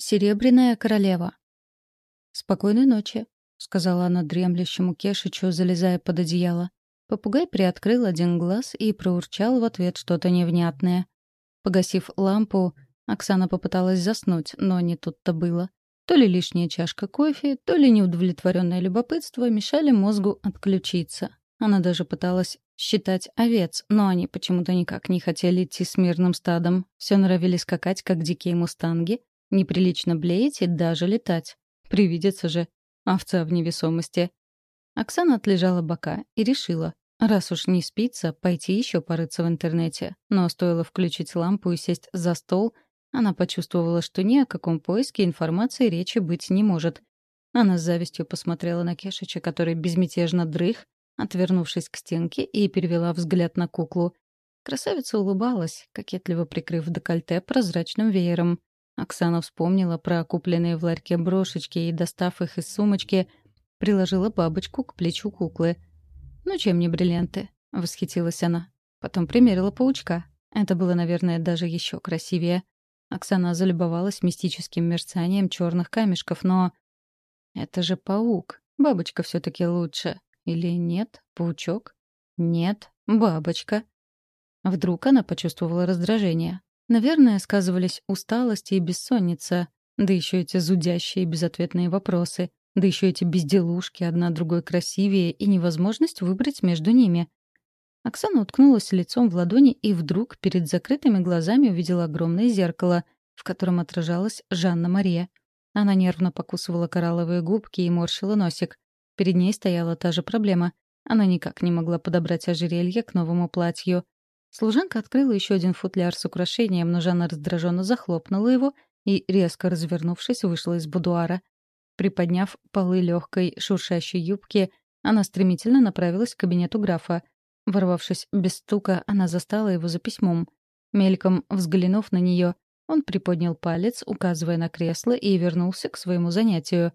Серебряная королева. «Спокойной ночи», — сказала она дремлющему Кешичу, залезая под одеяло. Попугай приоткрыл один глаз и проурчал в ответ что-то невнятное. Погасив лампу, Оксана попыталась заснуть, но не тут-то было. То ли лишняя чашка кофе, то ли неудовлетворенное любопытство мешали мозгу отключиться. Она даже пыталась считать овец, но они почему-то никак не хотели идти с мирным стадом. Все норовили скакать, как дикие мустанги, Неприлично блеять и даже летать. Привидится же. Овца в невесомости. Оксана отлежала бока и решила, раз уж не спится, пойти еще порыться в интернете. Но стоило включить лампу и сесть за стол, она почувствовала, что ни о каком поиске информации речи быть не может. Она с завистью посмотрела на Кешича, который безмятежно дрых, отвернувшись к стенке, и перевела взгляд на куклу. Красавица улыбалась, кокетливо прикрыв декольте прозрачным веером. Оксана вспомнила про купленные в ларьке брошечки и, достав их из сумочки, приложила бабочку к плечу куклы. «Ну чем не бриллианты?» — восхитилась она. Потом примерила паучка. Это было, наверное, даже еще красивее. Оксана залюбовалась мистическим мерцанием черных камешков, но... Это же паук. Бабочка все таки лучше. Или нет? Паучок? Нет. Бабочка. Вдруг она почувствовала раздражение. Наверное, сказывались усталость и бессонница, да еще эти зудящие безответные вопросы, да еще эти безделушки, одна другой красивее, и невозможность выбрать между ними. Оксана уткнулась лицом в ладони и вдруг перед закрытыми глазами увидела огромное зеркало, в котором отражалась Жанна-Мария. Она нервно покусывала коралловые губки и морщила носик. Перед ней стояла та же проблема. Она никак не могла подобрать ожерелье к новому платью. Служанка открыла еще один футляр с украшением, но Жанна раздраженно захлопнула его и, резко развернувшись, вышла из будуара. Приподняв полы легкой шуршащей юбки, она стремительно направилась к кабинету графа. Ворвавшись без стука, она застала его за письмом. Мельком взглянув на нее, он приподнял палец, указывая на кресло, и вернулся к своему занятию.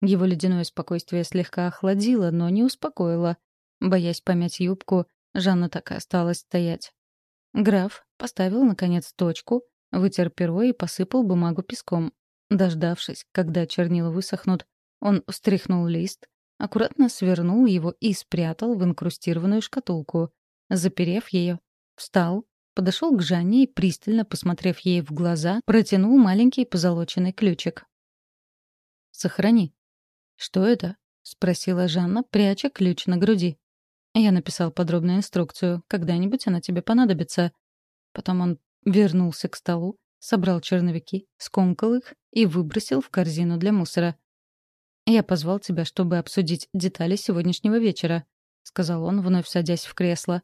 Его ледяное спокойствие слегка охладило, но не успокоило. Боясь помять юбку, Жанна так и осталась стоять. Граф поставил, наконец, точку, вытер перо и посыпал бумагу песком. Дождавшись, когда чернила высохнут, он встряхнул лист, аккуратно свернул его и спрятал в инкрустированную шкатулку. Заперев ее, встал, подошел к Жанне и, пристально посмотрев ей в глаза, протянул маленький позолоченный ключик. «Сохрани». «Что это?» — спросила Жанна, пряча ключ на груди. Я написал подробную инструкцию. Когда-нибудь она тебе понадобится. Потом он вернулся к столу, собрал черновики, скомкал их и выбросил в корзину для мусора. «Я позвал тебя, чтобы обсудить детали сегодняшнего вечера», — сказал он, вновь садясь в кресло.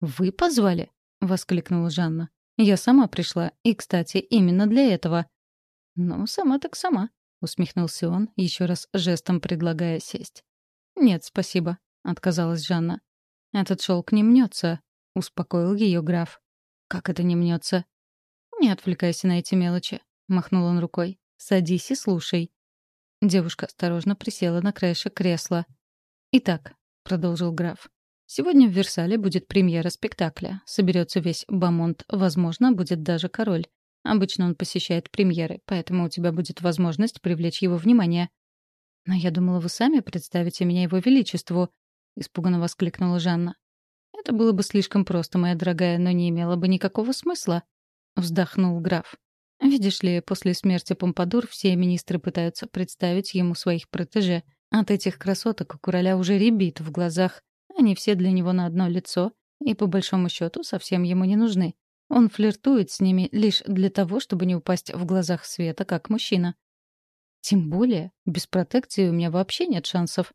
«Вы позвали?» — воскликнула Жанна. «Я сама пришла, и, кстати, именно для этого». «Ну, сама так сама», — усмехнулся он, еще раз жестом предлагая сесть. «Нет, спасибо. — отказалась Жанна. «Этот шелк не мнется», — успокоил ее граф. «Как это не мнется?» «Не отвлекайся на эти мелочи», — махнул он рукой. «Садись и слушай». Девушка осторожно присела на краешек кресла. «Итак», — продолжил граф, — «сегодня в Версале будет премьера спектакля. Соберется весь Бамонт, возможно, будет даже король. Обычно он посещает премьеры, поэтому у тебя будет возможность привлечь его внимание». «Но я думала, вы сами представите меня его величеству», испуганно воскликнула Жанна. Это было бы слишком просто, моя дорогая, но не имело бы никакого смысла, вздохнул граф. Видишь ли, после смерти Помпадур все министры пытаются представить ему своих протеже. От этих красоток у короля уже рябит в глазах. Они все для него на одно лицо, и по большому счету совсем ему не нужны. Он флиртует с ними лишь для того, чтобы не упасть в глазах света как мужчина. Тем более, без протекции у меня вообще нет шансов.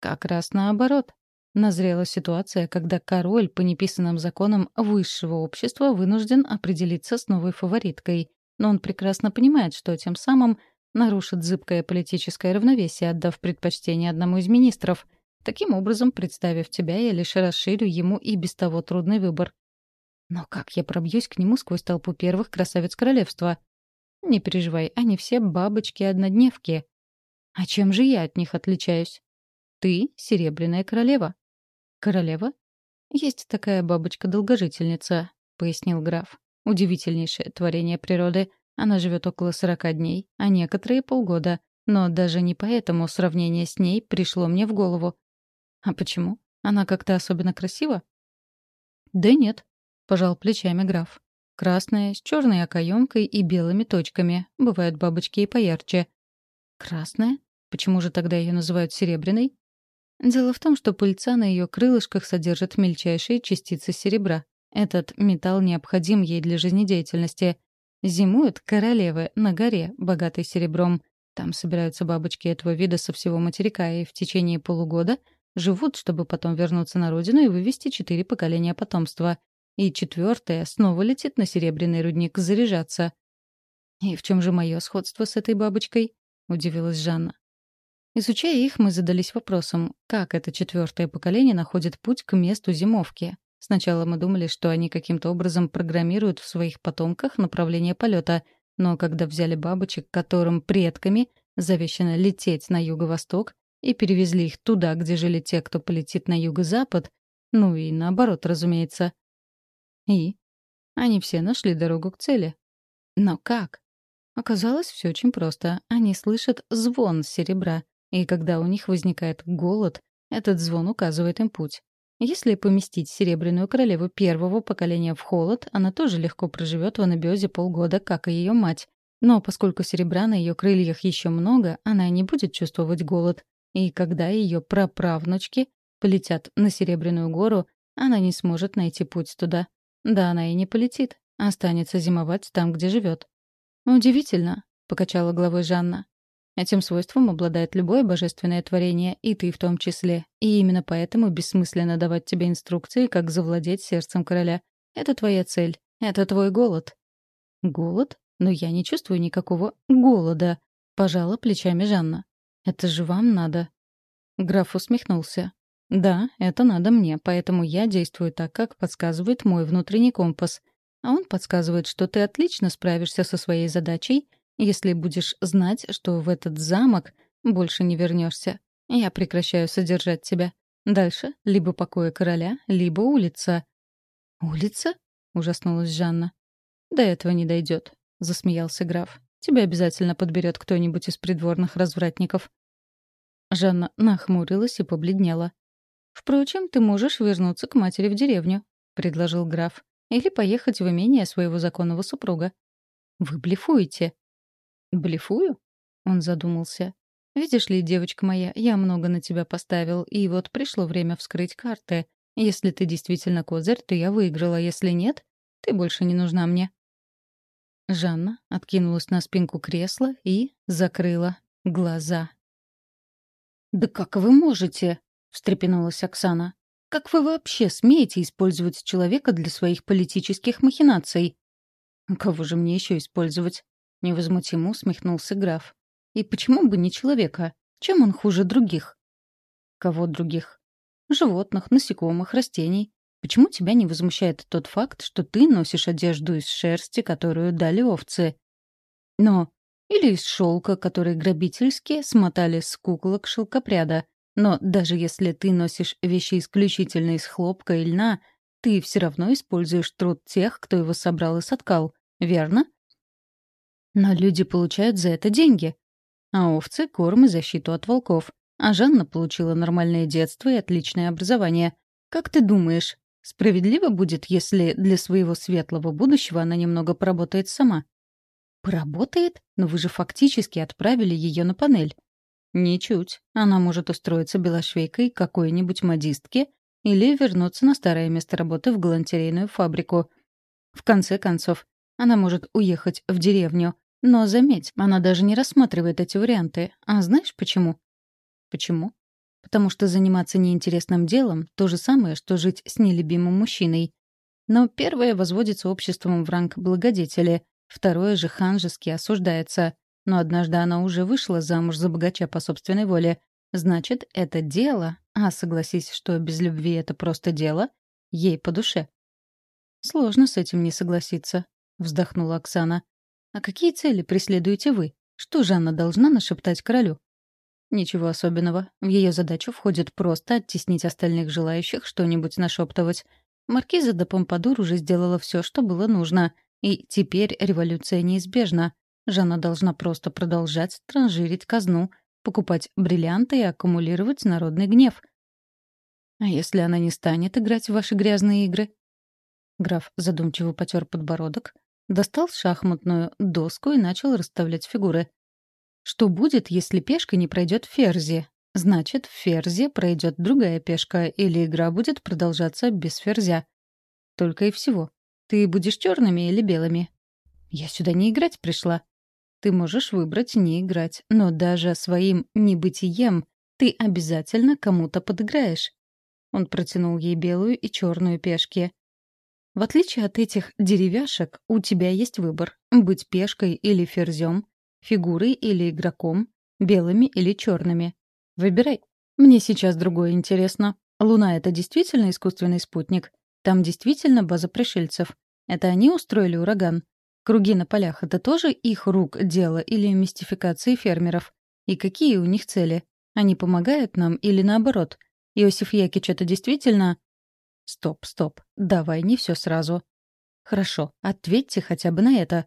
Как раз наоборот. Назрела ситуация, когда король по неписанным законам высшего общества вынужден определиться с новой фавориткой. Но он прекрасно понимает, что тем самым нарушит зыбкое политическое равновесие, отдав предпочтение одному из министров. Таким образом, представив тебя, я лишь расширю ему и без того трудный выбор. Но как я пробьюсь к нему сквозь толпу первых красавиц королевства? Не переживай, они все бабочки-однодневки. А чем же я от них отличаюсь? Ты — Серебряная королева». «Королева?» «Есть такая бабочка-долгожительница», — пояснил граф. «Удивительнейшее творение природы. Она живет около сорока дней, а некоторые — полгода. Но даже не поэтому сравнение с ней пришло мне в голову. А почему? Она как-то особенно красива? Да нет, пожал плечами граф. Красная, с черной окоемкой и белыми точками. Бывают бабочки и поярче. Красная? Почему же тогда ее называют серебряной? Дело в том, что пыльца на ее крылышках содержит мельчайшие частицы серебра. Этот металл необходим ей для жизнедеятельности. Зимуют королевы на горе, богатой серебром. Там собираются бабочки этого вида со всего материка и в течение полугода живут, чтобы потом вернуться на родину и вывести четыре поколения потомства. И четвертое снова летит на серебряный рудник заряжаться. «И в чем же мое сходство с этой бабочкой?» — удивилась Жанна. Изучая их, мы задались вопросом, как это четвертое поколение находит путь к месту зимовки. Сначала мы думали, что они каким-то образом программируют в своих потомках направление полета, но когда взяли бабочек, которым предками завещано лететь на юго-восток, и перевезли их туда, где жили те, кто полетит на юго-запад, ну и наоборот, разумеется. И они все нашли дорогу к цели. Но как? Оказалось, все очень просто. Они слышат звон серебра, и когда у них возникает голод, этот звон указывает им путь. Если поместить Серебряную Королеву первого поколения в холод, она тоже легко проживет в анабиозе полгода, как и ее мать. Но поскольку серебра на ее крыльях еще много, она не будет чувствовать голод. И когда ее праправнучки полетят на Серебряную гору, она не сможет найти путь туда. Да, она и не полетит, останется зимовать там, где живет. «Удивительно», — покачала головой Жанна. Этим свойством обладает любое божественное творение, и ты в том числе. И именно поэтому бессмысленно давать тебе инструкции, как завладеть сердцем короля. Это твоя цель. Это твой голод. Голод? Но я не чувствую никакого голода. Пожала плечами Жанна. Это же вам надо. Граф усмехнулся. Да, это надо мне, поэтому я действую так, как подсказывает мой внутренний компас. А он подсказывает, что ты отлично справишься со своей задачей — если будешь знать, что в этот замок больше не вернешься, я прекращаю содержать тебя. Дальше либо покоя короля, либо улица. «Улица?» — ужаснулась Жанна. «До этого не дойдет», — засмеялся граф. «Тебя обязательно подберет кто-нибудь из придворных развратников». Жанна нахмурилась и побледнела. «Впрочем, ты можешь вернуться к матери в деревню», — предложил граф. «Или поехать в имение своего законного супруга». «Вы блефуете», «Блефую?» — он задумался. «Видишь ли, девочка моя, я много на тебя поставил, и вот пришло время вскрыть карты. Если ты действительно козырь, то я выиграла, если нет, ты больше не нужна мне». Жанна откинулась на спинку кресла и закрыла глаза. «Да как вы можете?» — встрепенулась Оксана. «Как вы вообще смеете использовать человека для своих политических махинаций?» «Кого же мне еще использовать?» — невозмутимо усмехнулся граф. «И почему бы не человека? Чем он хуже других?» «Кого других?» «Животных, насекомых, растений. Почему тебя не возмущает тот факт, что ты носишь одежду из шерсти, которую дали овцы?» «Но...» Или из шелка, который грабительски смотали с куколок шелкопряда. Но даже если ты носишь вещи исключительно из хлопка и льна, ты все равно используешь труд тех, кто его собрал и соткал, верно? Но люди получают за это деньги. А овцы — корм и защиту от волков. А Жанна получила нормальное детство и отличное образование. Как ты думаешь, справедливо будет, если для своего светлого будущего она немного поработает сама? Поработает? Но вы же фактически отправили ее на панель. Ничуть. Она может устроиться белошвейкой какой-нибудь модистке или вернуться на старое место работы в галантерейную фабрику. В конце концов, она может уехать в деревню. Но заметь, она даже не рассматривает эти варианты. А знаешь почему? Почему? Потому что заниматься неинтересным делом — то же самое, что жить с нелюбимым мужчиной. Но первое возводится обществом в ранг благодетели, второе же ханжески осуждается. Но однажды она уже вышла замуж за богача по собственной воле. Значит, это дело, а согласись, что без любви это просто дело, ей по душе. Сложно с этим не согласиться вздохнула Оксана. «А какие цели преследуете вы? Что Жанна должна нашептать королю?» «Ничего особенного. В ее задачу входит просто оттеснить остальных желающих что-нибудь нашептывать. Маркиза де Помпадур уже сделала все, что было нужно, и теперь революция неизбежна. Жанна должна просто продолжать транжирить казну, покупать бриллианты и аккумулировать народный гнев. А если она не станет играть в ваши грязные игры? Граф задумчиво потер подбородок, достал шахматную доску и начал расставлять фигуры. Что будет, если пешка не пройдет ферзи? Значит, в ферзе пройдет другая пешка, или игра будет продолжаться без ферзя. Только и всего. Ты будешь черными или белыми? Я сюда не играть пришла. Ты можешь выбрать не играть, но даже своим небытием ты обязательно кому-то подыграешь. Он протянул ей белую и черную пешки. В отличие от этих деревяшек, у тебя есть выбор — быть пешкой или ферзем, фигурой или игроком, белыми или черными. Выбирай. Мне сейчас другое интересно. Луна — это действительно искусственный спутник? Там действительно база пришельцев? Это они устроили ураган? Круги на полях — это тоже их рук дело или мистификации фермеров? И какие у них цели? Они помогают нам или наоборот? Иосиф Якич — это действительно... Стоп, стоп. Давай не все сразу. Хорошо, ответьте хотя бы на это.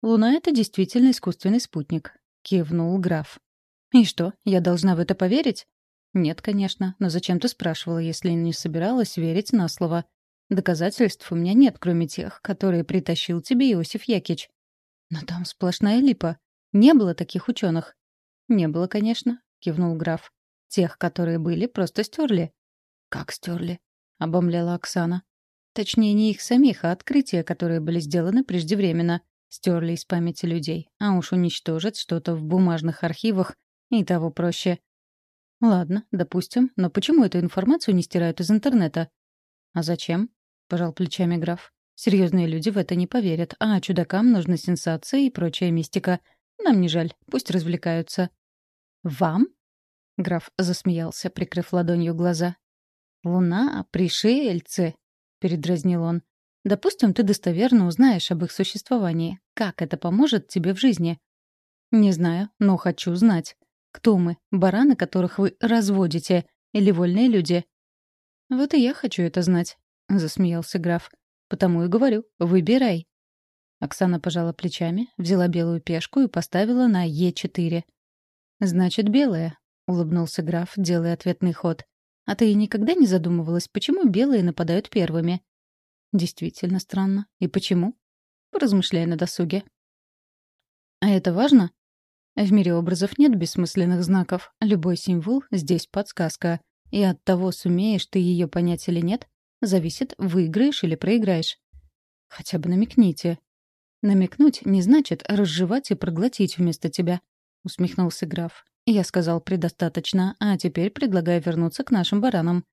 Луна — это действительно искусственный спутник. Кивнул граф. И что, я должна в это поверить? Нет, конечно, но зачем ты спрашивала, если не собиралась верить на слово? Доказательств у меня нет, кроме тех, которые притащил тебе Иосиф Якич. Но там сплошная липа. Не было таких ученых. Не было, конечно, кивнул граф. Тех, которые были, просто стерли. Как стерли? — обомлела Оксана. Точнее, не их самих, а открытия, которые были сделаны преждевременно, стерли из памяти людей. А уж уничтожить что-то в бумажных архивах и того проще. Ладно, допустим, но почему эту информацию не стирают из интернета? А зачем? — пожал плечами граф. Серьезные люди в это не поверят, а чудакам нужны сенсации и прочая мистика. Нам не жаль, пусть развлекаются. «Вам?» — граф засмеялся, прикрыв ладонью глаза. «Луна, пришельцы!» — передразнил он. «Допустим, ты достоверно узнаешь об их существовании. Как это поможет тебе в жизни?» «Не знаю, но хочу знать. Кто мы? Бараны, которых вы разводите? Или вольные люди?» «Вот и я хочу это знать», — засмеялся граф. «Потому и говорю, выбирай». Оксана пожала плечами, взяла белую пешку и поставила на Е4. «Значит, белая», — улыбнулся граф, делая ответный ход. А ты никогда не задумывалась, почему белые нападают первыми? Действительно странно. И почему? Поразмышляй на досуге. А это важно? В мире образов нет бессмысленных знаков. Любой символ — здесь подсказка. И от того, сумеешь ты ее понять или нет, зависит, выиграешь или проиграешь. Хотя бы намекните. Намекнуть не значит разжевать и проглотить вместо тебя, — усмехнулся граф. Я сказал предостаточно, а теперь предлагаю вернуться к нашим баранам.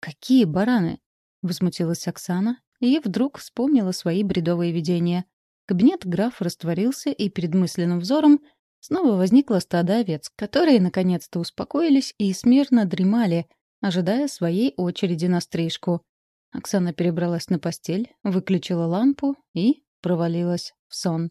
«Какие бараны?» — возмутилась Оксана и вдруг вспомнила свои бредовые видения. Кабинет граф растворился, и перед мысленным взором снова возникло стадо овец, которые наконец-то успокоились и смирно дремали, ожидая своей очереди на стрижку. Оксана перебралась на постель, выключила лампу и провалилась в сон.